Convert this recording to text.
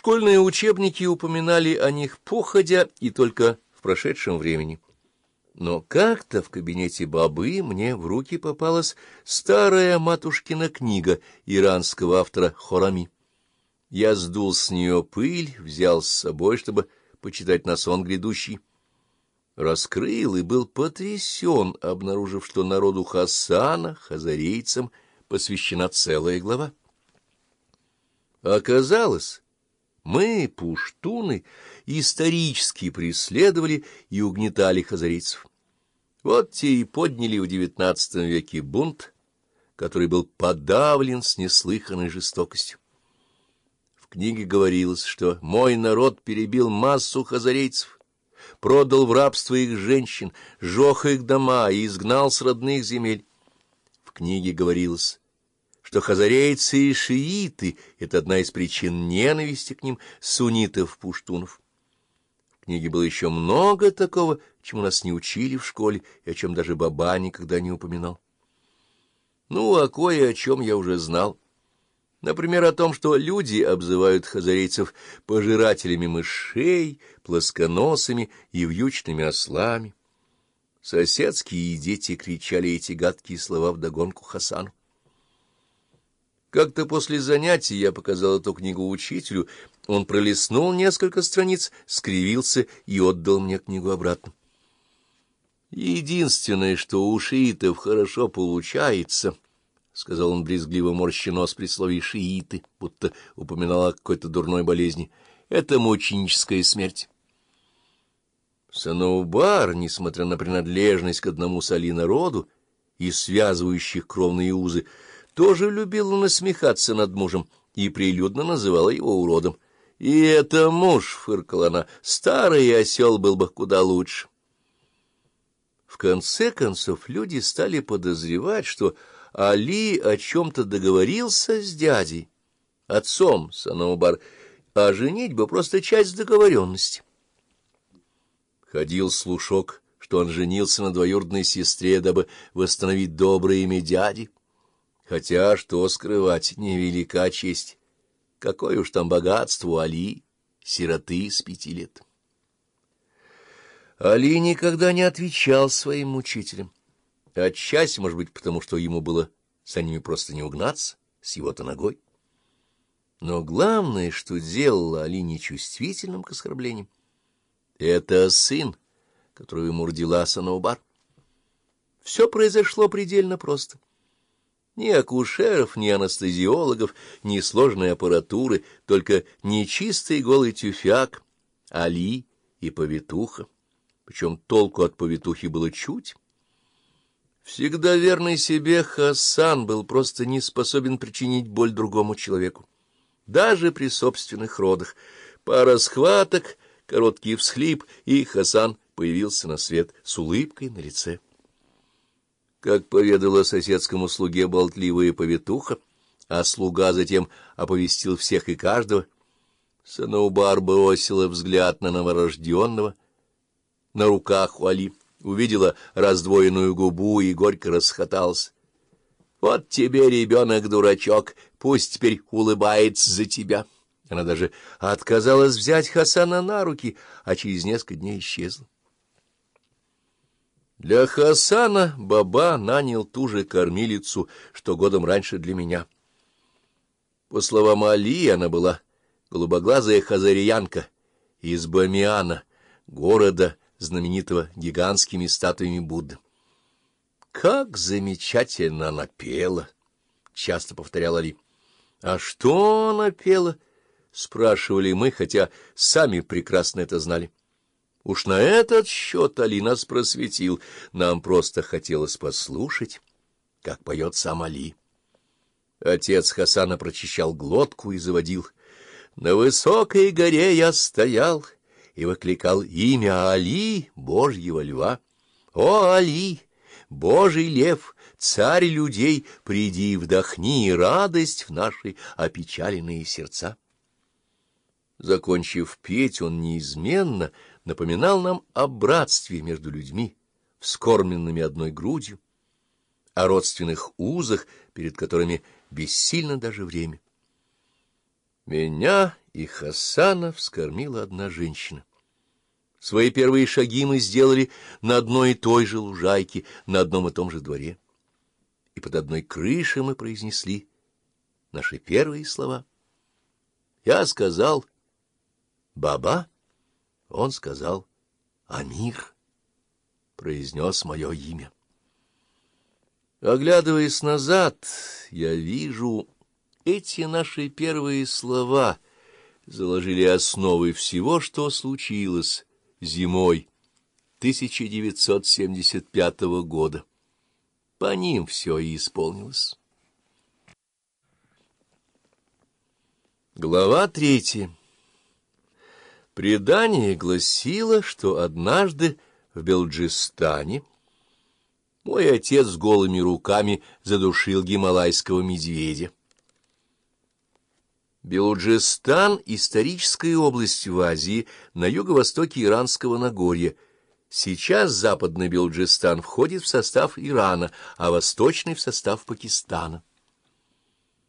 Школьные учебники упоминали о них походя и только в прошедшем времени. Но как-то в кабинете бабы мне в руки попалась старая матушкина книга иранского автора Хорами. Я сдул с нее пыль, взял с собой, чтобы почитать на сон грядущий. Раскрыл и был потрясен, обнаружив, что народу Хасана, хазарейцам, посвящена целая глава. Оказалось, мы, пуштуны, исторически преследовали и угнетали хазарийцев. Вот те и подняли в девятнадцатом веке бунт, который был подавлен с неслыханной жестокостью. В книге говорилось, что мой народ перебил массу хазарейцев, продал в рабство их женщин, сжег их дома и изгнал с родных земель. В книге говорилось, что хазарейцы и шииты — это одна из причин ненависти к ним суннитов-пуштунов. В книге было еще много такого, чему нас не учили в школе и о чем даже баба никогда не упоминал. Ну, а кое о чем я уже знал. Например, о том, что люди обзывают хазарейцев пожирателями мышей, плосконосами и вьючными ослами. Соседские дети кричали эти гадкие слова вдогонку Хасану. Как-то после занятий я показал эту книгу учителю, он пролистнул несколько страниц, скривился и отдал мне книгу обратно. Единственное, что у шиитов хорошо получается, — сказал он брезгливо морща нос при слове «шииты», будто упоминал о какой-то дурной болезни, — это мученическая смерть. Санаубар, несмотря на принадлежность к одному соли народу и связывающих кровные узы, — тоже любила насмехаться над мужем и прилюдно называла его уродом. «И это муж», — фыркала она, — «старый осел был бы куда лучше». В конце концов люди стали подозревать, что Али о чем-то договорился с дядей, отцом Санаубар, а женить бы просто часть договоренности. Ходил слушок, что он женился на двоюродной сестре, дабы восстановить доброе имя дяди. Хотя, что скрывать, невелика честь. Какое уж там богатство Али, сироты с пяти лет. Али никогда не отвечал своим мучителям. Отчасти, может быть, потому что ему было за ними просто не угнаться, с его-то ногой. Но главное, что делало Али нечувствительным к оскорблениям, это сын, которого ему родила Санаубар. Все произошло предельно просто — ни акушеров, ни анестезиологов, ни сложной аппаратуры, только нечистый голый тюфяк, Али и повитуха. Причем толку от повитухи было чуть. Всегда верный себе Хасан был просто не способен причинить боль другому человеку. Даже при собственных родах. Пара схваток, короткий всхлип, и Хасан появился на свет с улыбкой на лице. Как поведала соседскому слуге болтливая повитуха, а слуга затем оповестил всех и каждого, Санаубар бросила взгляд на новорожденного, на руках у Али, увидела раздвоенную губу и горько расхоталась. «Вот тебе, ребенок, дурачок, пусть теперь улыбается за тебя». Она даже отказалась взять Хасана на руки, а через несколько дней исчезла. Для Хасана Баба нанял ту же кормилицу, что годом раньше для меня. По словам Али, она была голубоглазая хазариянка из Бамиана, города, знаменитого гигантскими статуями Будды. «Как замечательно она пела!» — часто повторял Али. «А что она пела?» — спрашивали мы, хотя сами прекрасно это знали. Уж на этот счет Али нас просветил, нам просто хотелось послушать, как поет сам Али. Отец Хасана прочищал глотку и заводил. На высокой горе я стоял и выкликал имя Али, Божьего льва. О, Али, Божий лев, царь людей, приди, вдохни радость в наши опечаленные сердца. Закончив петь, он неизменно напоминал нам о братстве между людьми, вскормленными одной грудью, о родственных узах, перед которыми бессильно даже время. Меня и Хасана вскормила одна женщина. Свои первые шаги мы сделали на одной и той же лужайке, на одном и том же дворе. И под одной крышей мы произнесли наши первые слова. Я сказал «Баба», он сказал «Амир», произнес мое имя. Оглядываясь назад, я вижу эти наши первые слова заложили основы всего, что случилось зимой 1975 года. По ним все и исполнилось. Глава третья. Предание гласило, что однажды в Белджистане мой отец с голыми руками задушил гималайского медведя. Белуджистан — историческая область в Азии на юго-востоке Иранского Нагорья. Сейчас западный Белуджистан входит в состав Ирана, а восточный — в состав Пакистана.